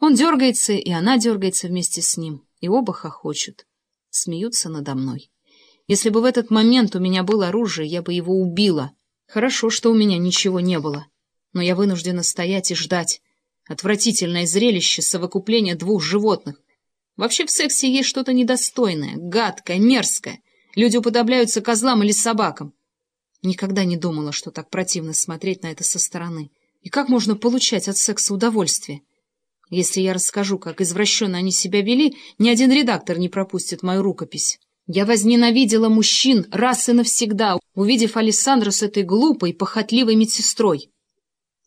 Он дергается, и она дергается вместе с ним, и оба хохочут, смеются надо мной. Если бы в этот момент у меня было оружие, я бы его убила. Хорошо, что у меня ничего не было. Но я вынуждена стоять и ждать. Отвратительное зрелище совокупления двух животных. Вообще в сексе есть что-то недостойное, гадкое, мерзкое. Люди уподобляются козлам или собакам. Никогда не думала, что так противно смотреть на это со стороны. И как можно получать от секса удовольствие? Если я расскажу, как извращенно они себя вели, ни один редактор не пропустит мою рукопись. Я возненавидела мужчин раз и навсегда, увидев Александра с этой глупой, похотливой медсестрой.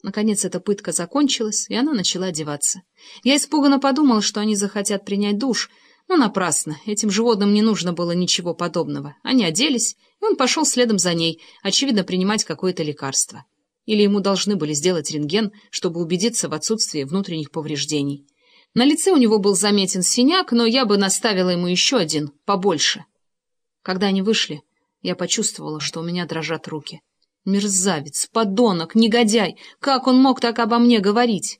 Наконец эта пытка закончилась, и она начала одеваться. Я испуганно подумала, что они захотят принять душ, но напрасно, этим животным не нужно было ничего подобного. Они оделись, и он пошел следом за ней, очевидно, принимать какое-то лекарство. Или ему должны были сделать рентген, чтобы убедиться в отсутствии внутренних повреждений. На лице у него был заметен синяк, но я бы наставила ему еще один, побольше. Когда они вышли, я почувствовала, что у меня дрожат руки. Мерзавец, подонок, негодяй! Как он мог так обо мне говорить?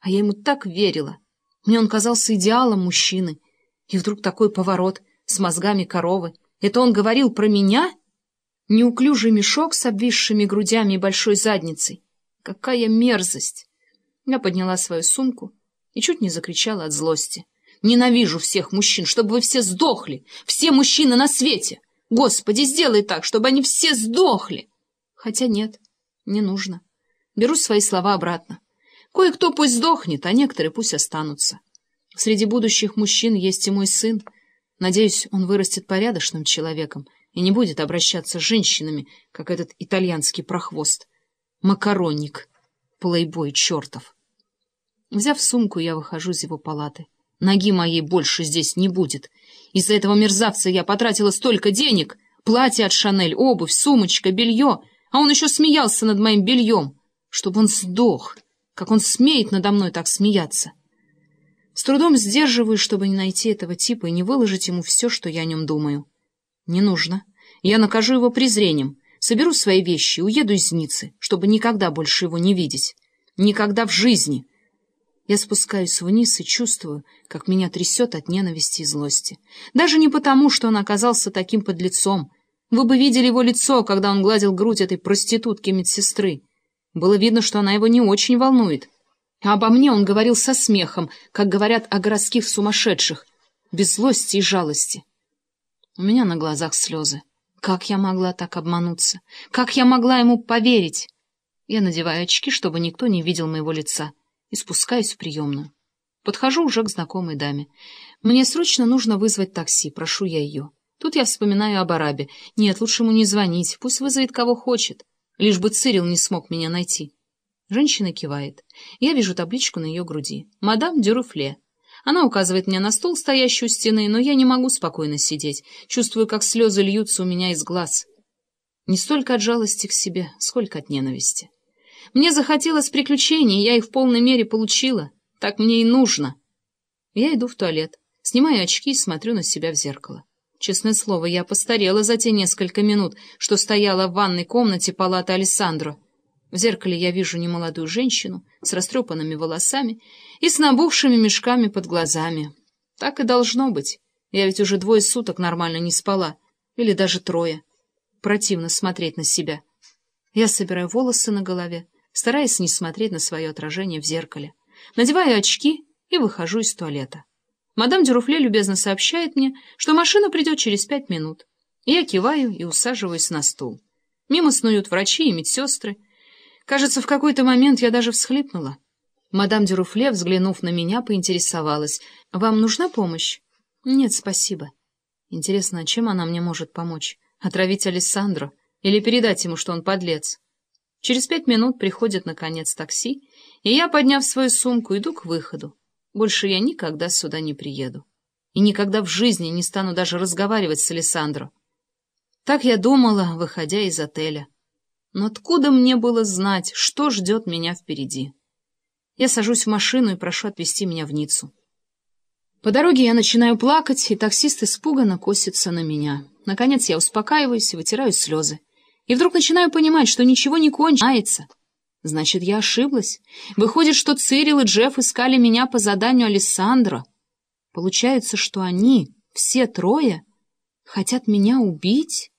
А я ему так верила. Мне он казался идеалом мужчины. И вдруг такой поворот с мозгами коровы. Это он говорил про меня? Неуклюжий мешок с обвисшими грудями и большой задницей. Какая мерзость! Я подняла свою сумку и чуть не закричала от злости. Ненавижу всех мужчин, чтобы вы все сдохли. Все мужчины на свете. Господи, сделай так, чтобы они все сдохли. Хотя нет, не нужно. Беру свои слова обратно. Кое-кто пусть сдохнет, а некоторые пусть останутся. Среди будущих мужчин есть и мой сын. Надеюсь, он вырастет порядочным человеком и не будет обращаться с женщинами, как этот итальянский прохвост. Макаронник, плейбой чертов. Взяв сумку, я выхожу из его палаты. Ноги моей больше здесь не будет. Из-за этого мерзавца я потратила столько денег. Платье от Шанель, обувь, сумочка, белье. А он еще смеялся над моим бельем. Чтобы он сдох. Как он смеет надо мной так смеяться. С трудом сдерживаюсь, чтобы не найти этого типа и не выложить ему все, что я о нем думаю. Не нужно. Я накажу его презрением. Соберу свои вещи уеду из Ниццы, чтобы никогда больше его не видеть. Никогда в жизни. Я спускаюсь вниз и чувствую, как меня трясет от ненависти и злости. Даже не потому, что он оказался таким подлецом. Вы бы видели его лицо, когда он гладил грудь этой проститутки-медсестры. Было видно, что она его не очень волнует. А обо мне он говорил со смехом, как говорят о городских сумасшедших, без злости и жалости. У меня на глазах слезы. Как я могла так обмануться? Как я могла ему поверить? Я надеваю очки, чтобы никто не видел моего лица и спускаюсь в приемную. Подхожу уже к знакомой даме. Мне срочно нужно вызвать такси, прошу я ее. Тут я вспоминаю об арабе. Нет, лучше ему не звонить, пусть вызовет кого хочет. Лишь бы Цирил не смог меня найти. Женщина кивает. Я вижу табличку на ее груди. «Мадам Дюруфле». Она указывает мне на стол, стоящий у стены, но я не могу спокойно сидеть. Чувствую, как слезы льются у меня из глаз. Не столько от жалости к себе, сколько от ненависти. Мне захотелось приключений, я их в полной мере получила. Так мне и нужно. Я иду в туалет, снимаю очки и смотрю на себя в зеркало. Честное слово, я постарела за те несколько минут, что стояла в ванной комнате палаты Алессандро. В зеркале я вижу немолодую женщину с растрепанными волосами и с набухшими мешками под глазами. Так и должно быть. Я ведь уже двое суток нормально не спала. Или даже трое. Противно смотреть на себя. Я собираю волосы на голове, стараясь не смотреть на свое отражение в зеркале. Надеваю очки и выхожу из туалета. Мадам Дюруфле любезно сообщает мне, что машина придет через пять минут. Я киваю и усаживаюсь на стул. Мимо снуют врачи и медсестры. Кажется, в какой-то момент я даже всхлипнула. Мадам Дюруфле, взглянув на меня, поинтересовалась. «Вам нужна помощь?» «Нет, спасибо». Интересно, чем она мне может помочь? Отравить Алессандро? Или передать ему, что он подлец? Через пять минут приходит, наконец, такси, и я, подняв свою сумку, иду к выходу. Больше я никогда сюда не приеду. И никогда в жизни не стану даже разговаривать с Алессандро. Так я думала, выходя из отеля. Но откуда мне было знать, что ждет меня впереди? Я сажусь в машину и прошу отвезти меня в Ниццу. По дороге я начинаю плакать, и таксист испуганно косится на меня. Наконец я успокаиваюсь и вытираю слезы. И вдруг начинаю понимать, что ничего не кончается. Значит, я ошиблась. Выходит, что Цирил и Джефф искали меня по заданию Алессандро. Получается, что они, все трое, хотят меня убить?